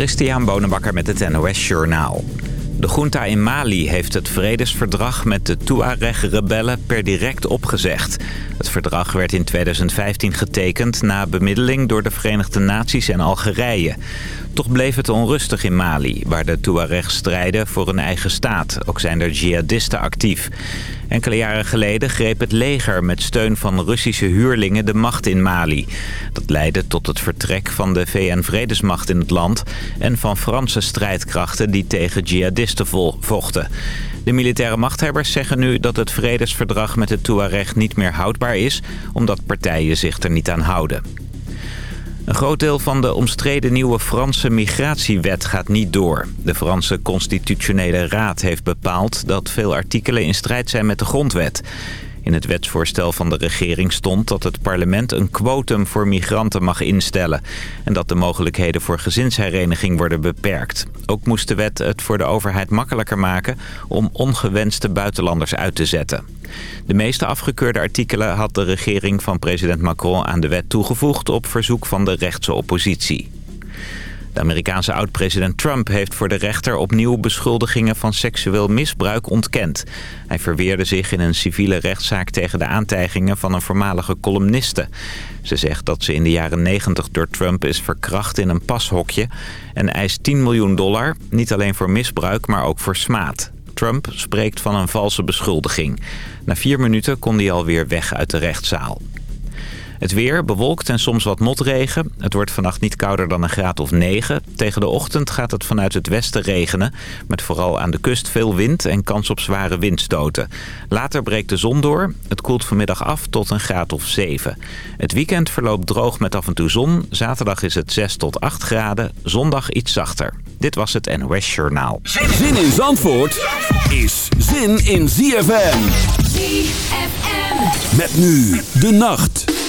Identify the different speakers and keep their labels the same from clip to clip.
Speaker 1: Christian Bonenbakker met het NOS Journaal. De junta in Mali heeft het vredesverdrag met de Tuareg-rebellen per direct opgezegd. Het verdrag werd in 2015 getekend na bemiddeling door de Verenigde Naties en Algerije. Toch bleef het onrustig in Mali, waar de Tuareg strijden voor een eigen staat. Ook zijn er jihadisten actief. Enkele jaren geleden greep het leger met steun van Russische huurlingen de macht in Mali. Dat leidde tot het vertrek van de VN-vredesmacht in het land... en van Franse strijdkrachten die tegen jihadisten vochten. De militaire machthebbers zeggen nu dat het vredesverdrag met de Tuareg niet meer houdbaar is... omdat partijen zich er niet aan houden. Een groot deel van de omstreden nieuwe Franse migratiewet gaat niet door. De Franse Constitutionele Raad heeft bepaald dat veel artikelen in strijd zijn met de grondwet. In het wetsvoorstel van de regering stond dat het parlement een quotum voor migranten mag instellen. En dat de mogelijkheden voor gezinshereniging worden beperkt. Ook moest de wet het voor de overheid makkelijker maken om ongewenste buitenlanders uit te zetten. De meeste afgekeurde artikelen had de regering van president Macron aan de wet toegevoegd op verzoek van de rechtse oppositie. De Amerikaanse oud-president Trump heeft voor de rechter opnieuw beschuldigingen van seksueel misbruik ontkend. Hij verweerde zich in een civiele rechtszaak tegen de aantijgingen van een voormalige columniste. Ze zegt dat ze in de jaren 90 door Trump is verkracht in een pashokje en eist 10 miljoen dollar, niet alleen voor misbruik, maar ook voor smaad. Trump spreekt van een valse beschuldiging. Na vier minuten kon hij alweer weg uit de rechtszaal. Het weer bewolkt en soms wat motregen. Het wordt vannacht niet kouder dan een graad of 9. Tegen de ochtend gaat het vanuit het westen regenen. Met vooral aan de kust veel wind en kans op zware windstoten. Later breekt de zon door. Het koelt vanmiddag af tot een graad of 7. Het weekend verloopt droog met af en toe zon. Zaterdag is het 6 tot 8 graden. Zondag iets zachter. Dit was het NOS Journaal.
Speaker 2: Zin in Zandvoort is zin in ZFM. ZFM. Met nu de nacht.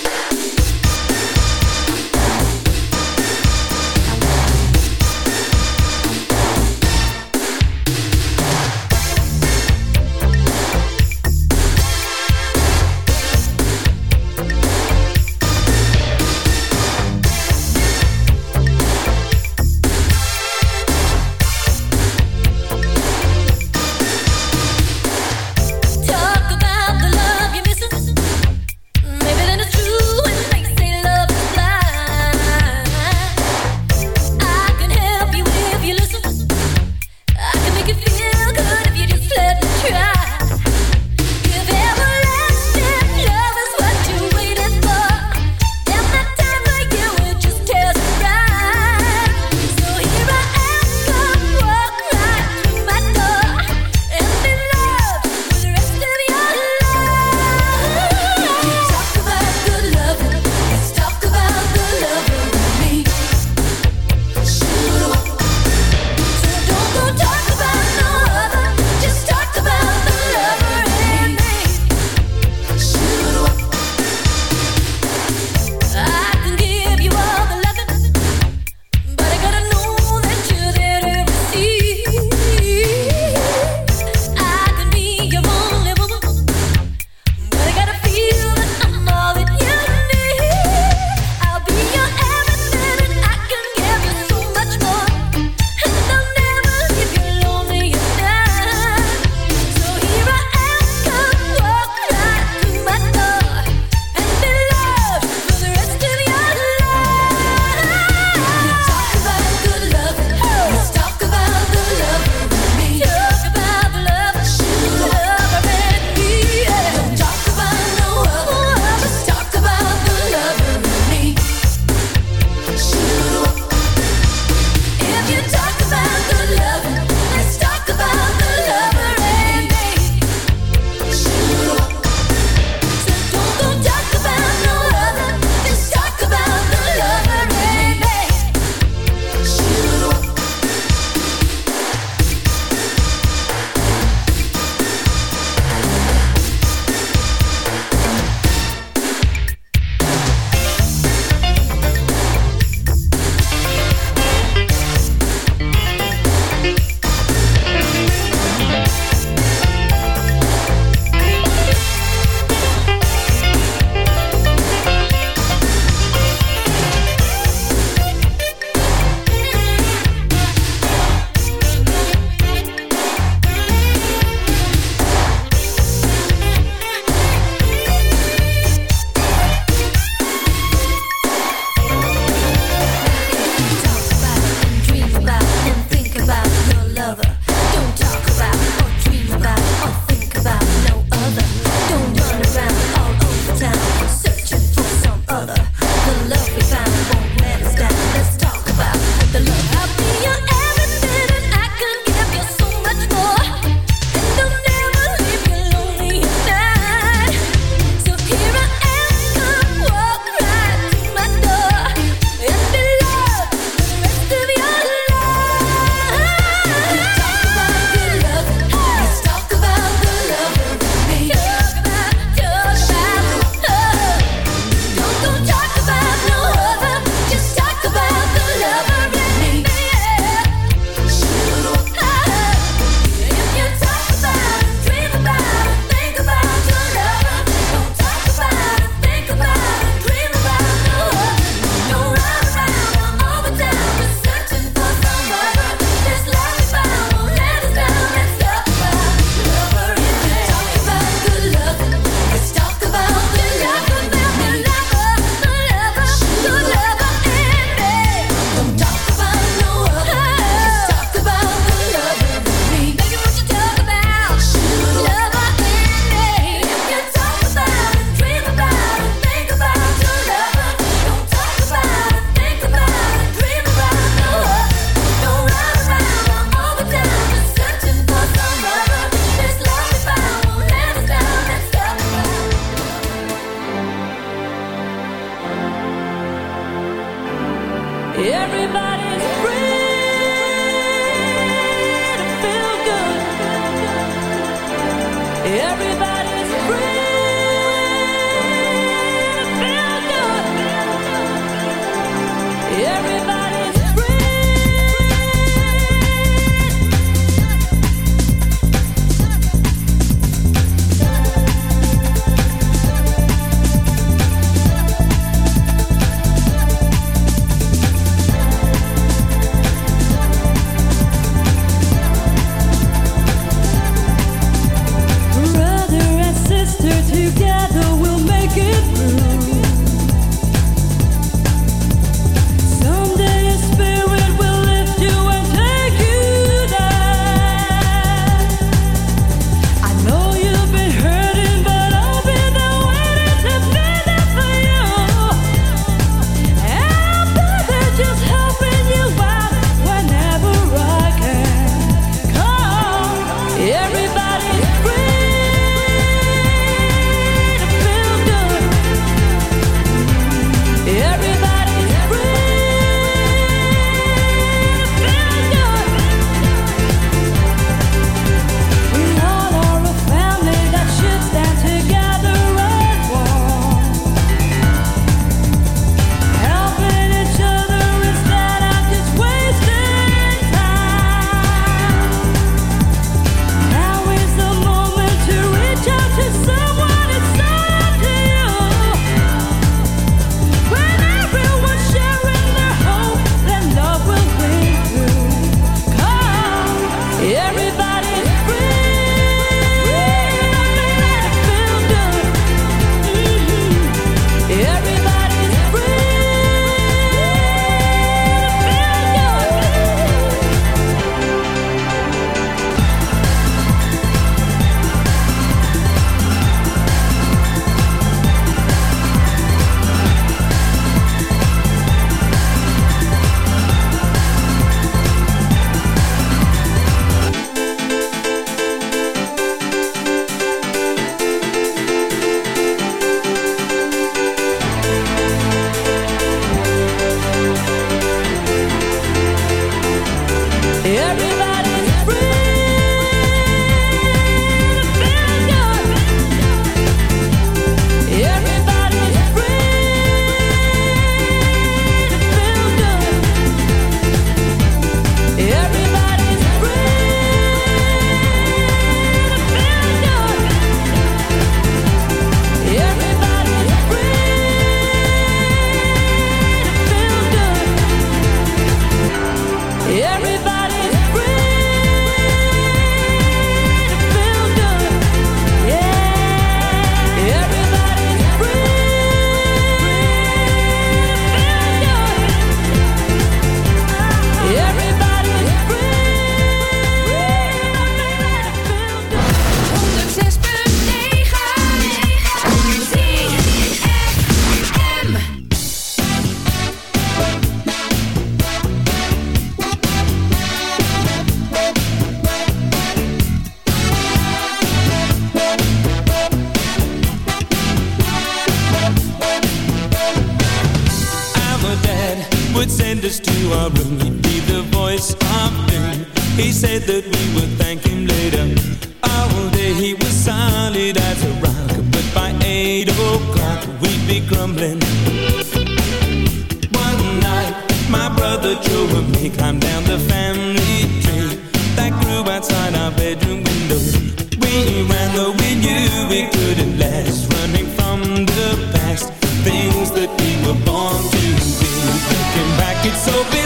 Speaker 3: It's
Speaker 4: so big.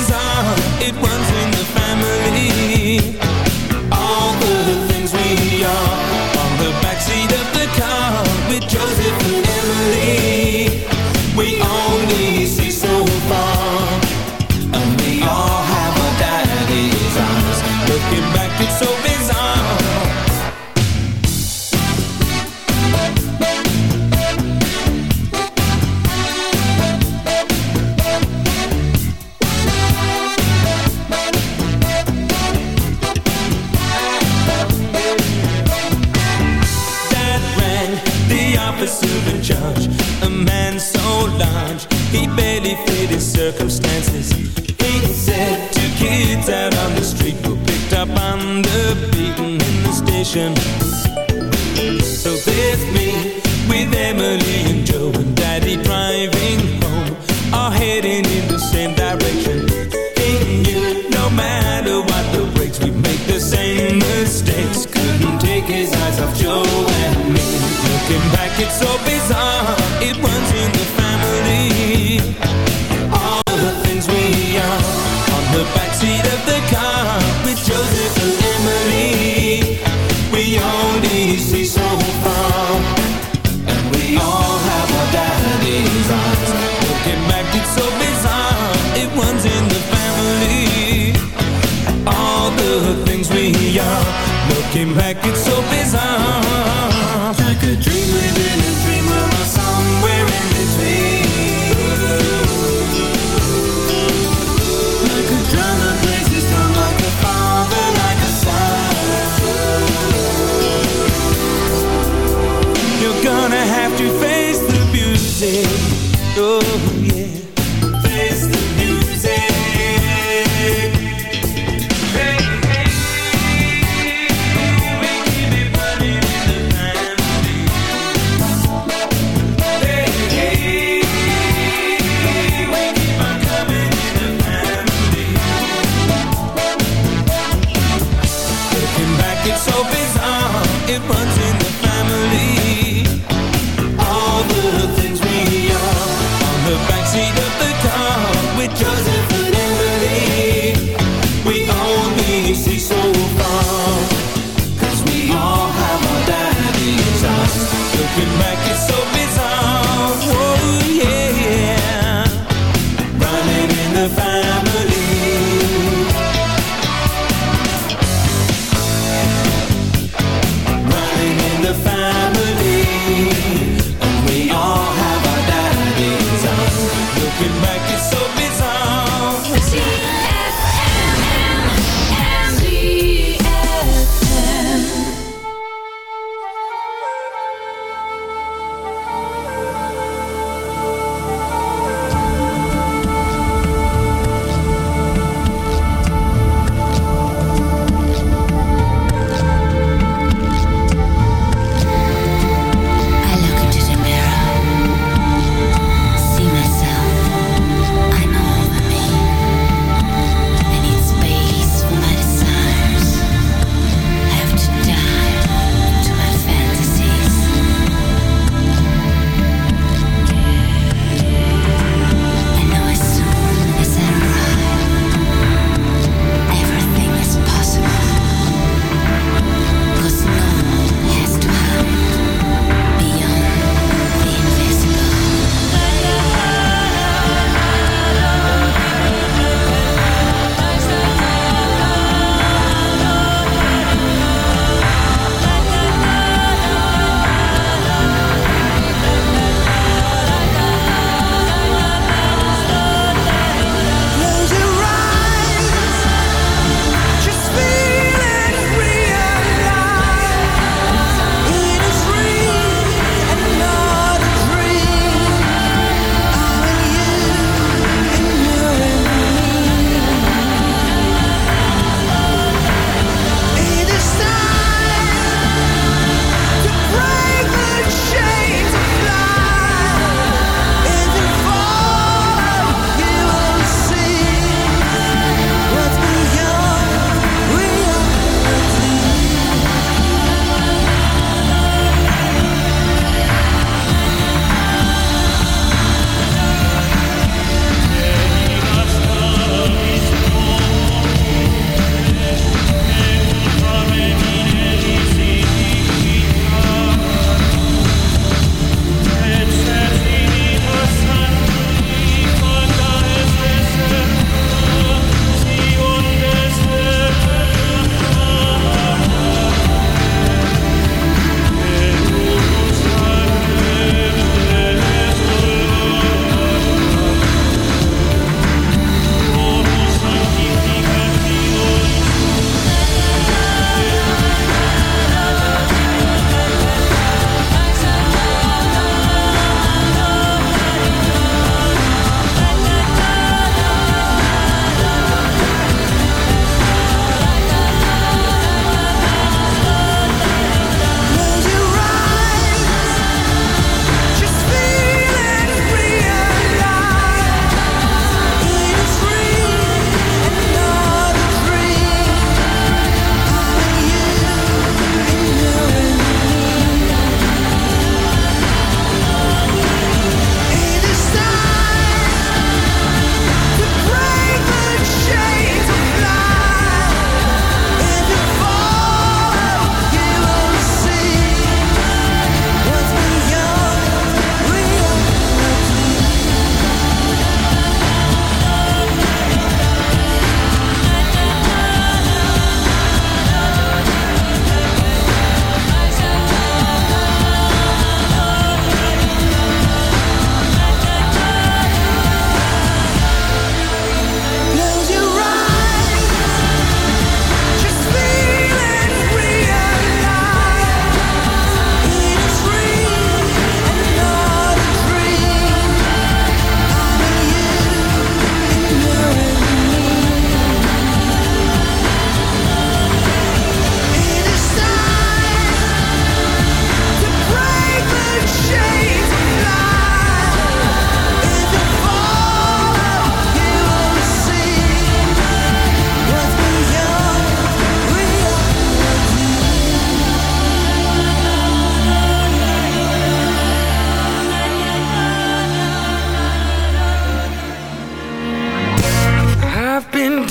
Speaker 4: Oh.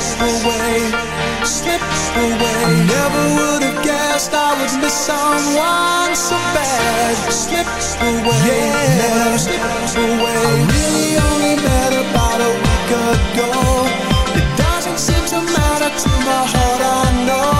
Speaker 3: slips away, slips away. I never would have guessed I would miss someone so bad. Slips away, yeah. slips away. I really only met about a week ago. It doesn't seem to matter to my heart, I know.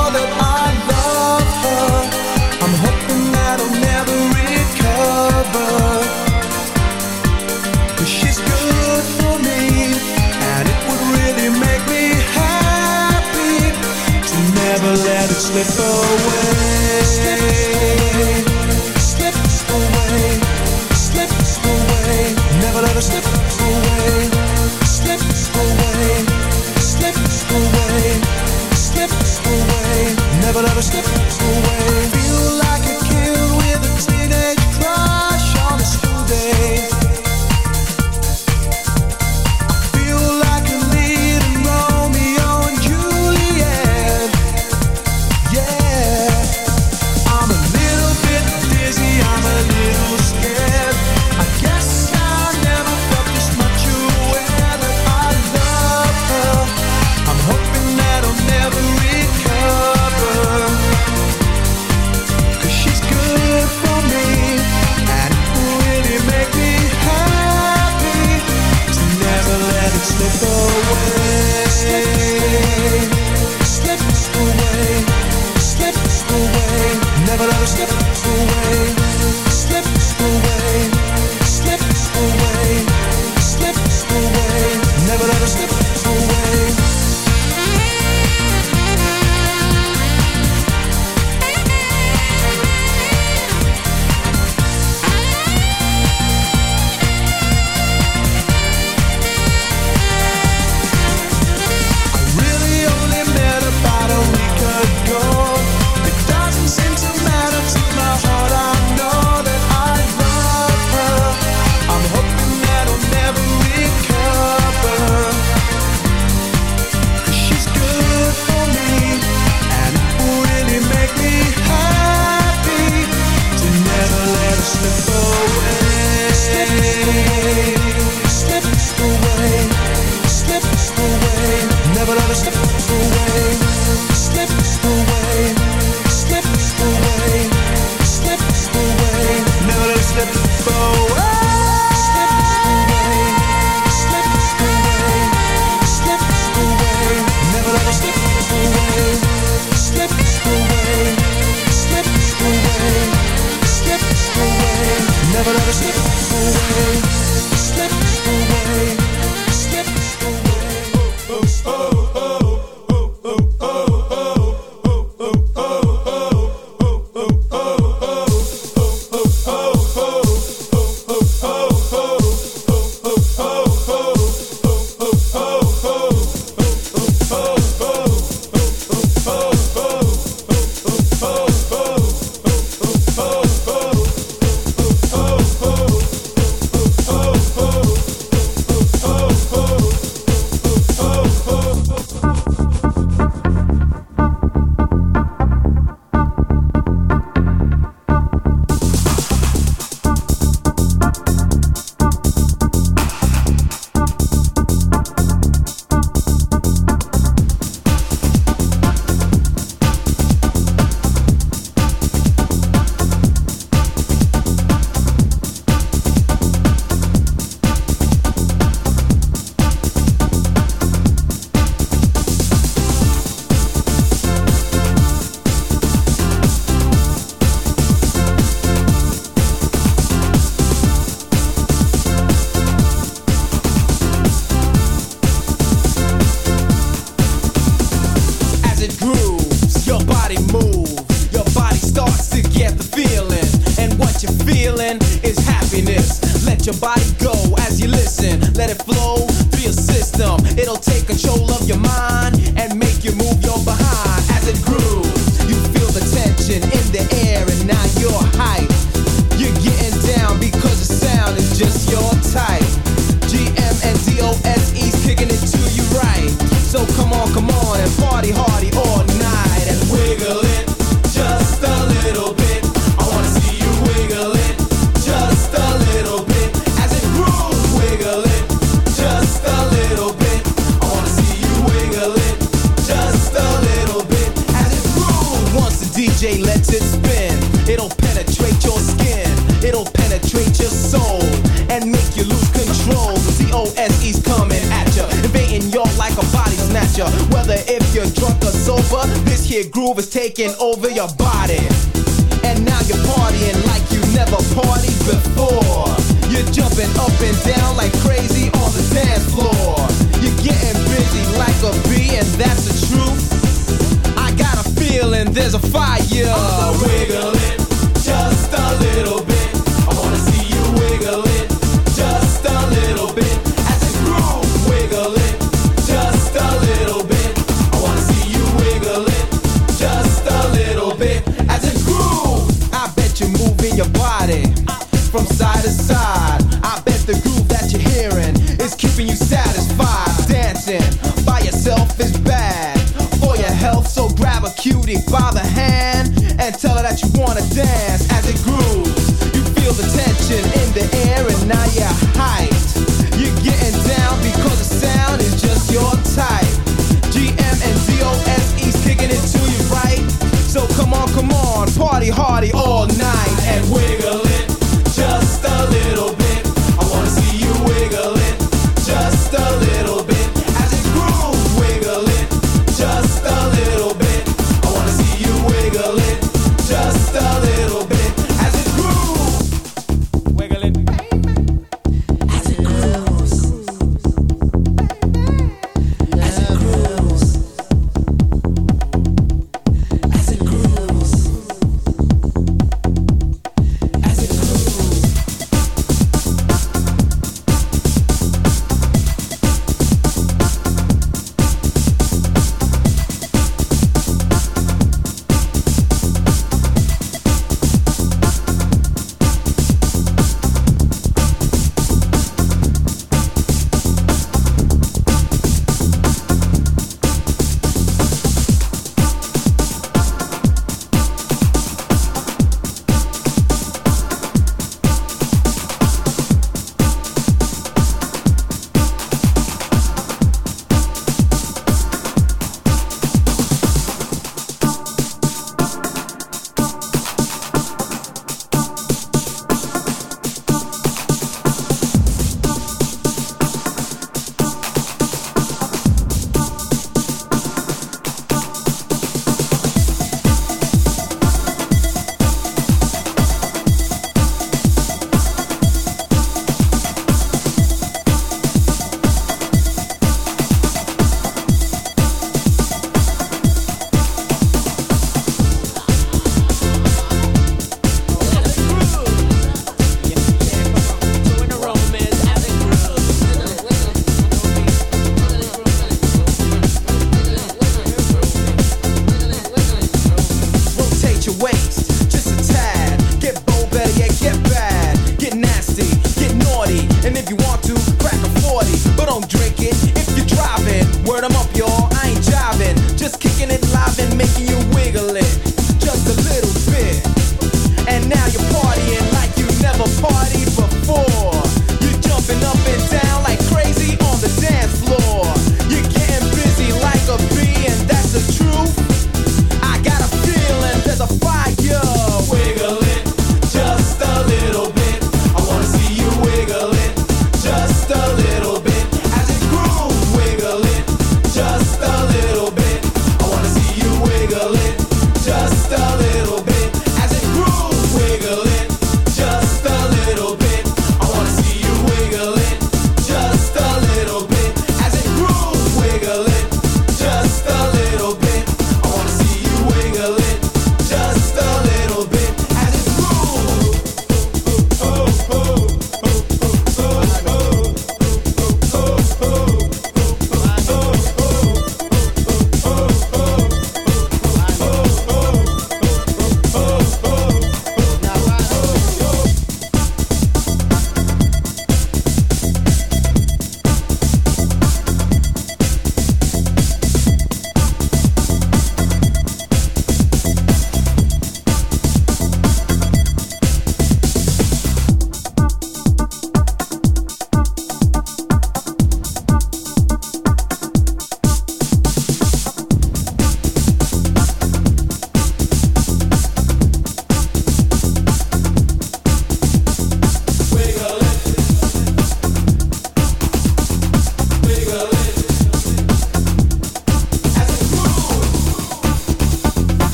Speaker 3: slip away. Slip away. Slip away. Slip away. Never let her slip
Speaker 5: away. Slip away. Slip
Speaker 6: away. Slip away. Never let her slip away.